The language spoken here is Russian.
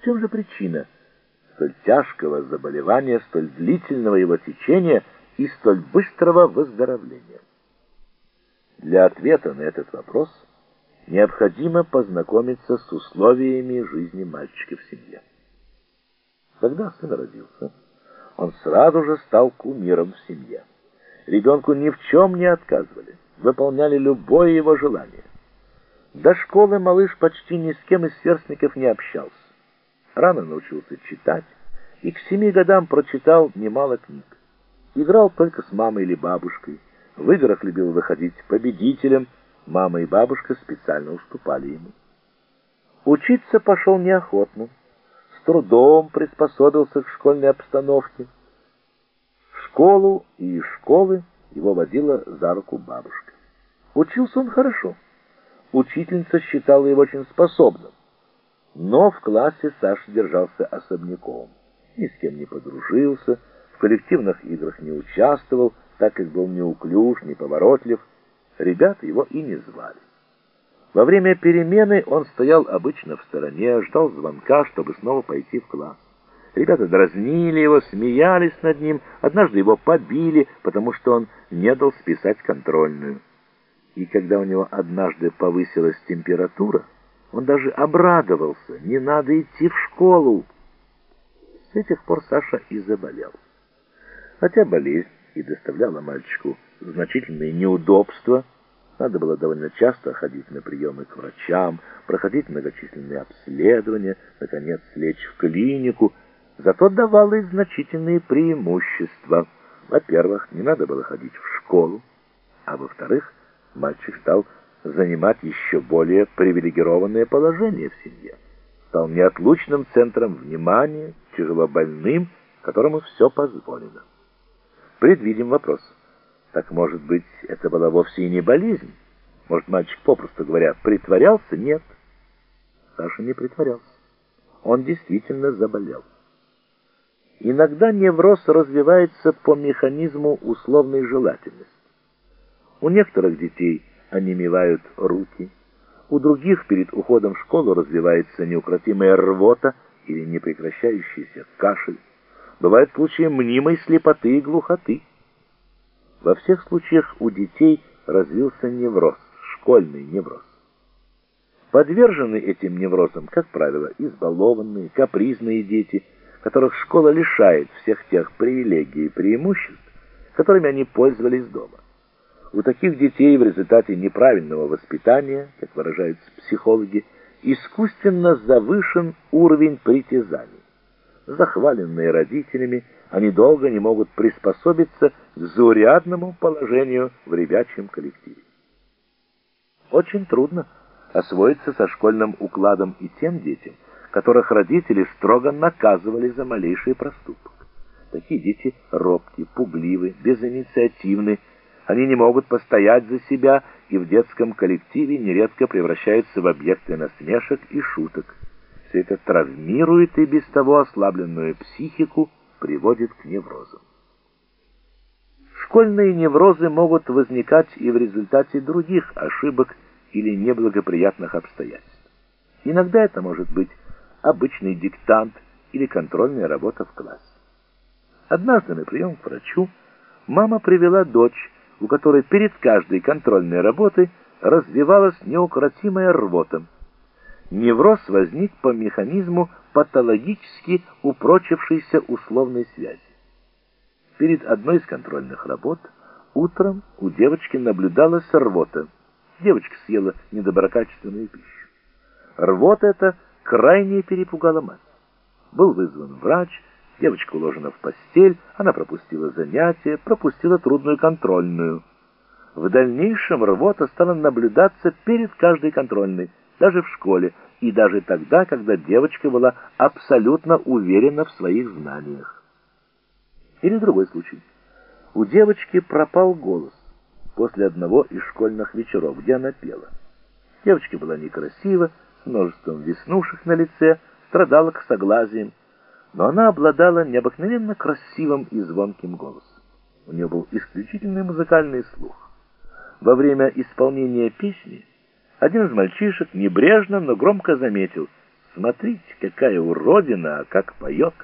В чем же причина столь тяжкого заболевания, столь длительного его течения и столь быстрого выздоровления? Для ответа на этот вопрос необходимо познакомиться с условиями жизни мальчика в семье. Когда сын родился, он сразу же стал кумиром в семье. Ребенку ни в чем не отказывали, выполняли любое его желание. До школы малыш почти ни с кем из сверстников не общался. Рано научился читать и к семи годам прочитал немало книг. Играл только с мамой или бабушкой. В играх любил выходить победителем. Мама и бабушка специально уступали ему. Учиться пошел неохотно. С трудом приспособился к школьной обстановке. В школу и из школы его водила за руку бабушка. Учился он хорошо. Учительница считала его очень способным. Но в классе Саша держался особняком. Ни с кем не подружился, в коллективных играх не участвовал, так как был неуклюж, неповоротлив. Ребята его и не звали. Во время перемены он стоял обычно в стороне, ждал звонка, чтобы снова пойти в класс. Ребята дразнили его, смеялись над ним, однажды его побили, потому что он не дал списать контрольную. И когда у него однажды повысилась температура, он даже обрадовался, не надо идти в школу. С этих пор Саша и заболел. Хотя болезнь и доставляла мальчику значительные неудобства, надо было довольно часто ходить на приемы к врачам, проходить многочисленные обследования, наконец лечь в клинику, зато давало и значительные преимущества. Во-первых, не надо было ходить в школу, а во-вторых, мальчик стал занимать еще более привилегированное положение в семье. Стал неотлучным центром внимания, тяжело больным, которому все позволено. Предвидим вопрос. Так, может быть, это была вовсе и не болезнь? Может, мальчик, попросту говоря, притворялся? Нет. Саша не притворялся. Он действительно заболел. Иногда невроз развивается по механизму условной желательности. У некоторых детей онемевают руки, у других перед уходом в школу развивается неукротимая рвота или непрекращающийся кашель. Бывают случаи мнимой слепоты и глухоты. Во всех случаях у детей развился невроз, школьный невроз. Подвержены этим неврозам, как правило, избалованные, капризные дети, которых школа лишает всех тех привилегий и преимуществ, которыми они пользовались дома. У таких детей в результате неправильного воспитания, как выражаются психологи, искусственно завышен уровень притязаний. Захваленные родителями, они долго не могут приспособиться к заурядному положению в ребячьем коллективе. Очень трудно освоиться со школьным укладом и тем детям, которых родители строго наказывали за малейший проступок. Такие дети робкие, пугливы, безинициативны, они не могут постоять за себя и в детском коллективе нередко превращаются в объекты насмешек и шуток. Все это травмирует и без того ослабленную психику, приводит к неврозам. Школьные неврозы могут возникать и в результате других ошибок или неблагоприятных обстоятельств. Иногда это может быть обычный диктант или контрольная работа в классе. Однажды на прием к врачу мама привела дочь, у которой перед каждой контрольной работой развивалась неукротимая рвота. Невроз возник по механизму патологически упрочившейся условной связи. Перед одной из контрольных работ утром у девочки наблюдалась рвота. Девочка съела недоброкачественную пищу. Рвота эта крайне перепугала мать. Был вызван врач, Девочка уложена в постель, она пропустила занятия, пропустила трудную контрольную. В дальнейшем рвота стала наблюдаться перед каждой контрольной, даже в школе, и даже тогда, когда девочка была абсолютно уверена в своих знаниях. Или другой случай. У девочки пропал голос после одного из школьных вечеров, где она пела. Девочка была некрасива, с множеством веснушек на лице, страдала косоглазием, но она обладала необыкновенно красивым и звонким голосом. У нее был исключительный музыкальный слух. Во время исполнения песни один из мальчишек небрежно, но громко заметил Смотрите, какая уродина, а как поет.